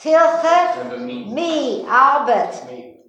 Tilge me. me, Albert. Me.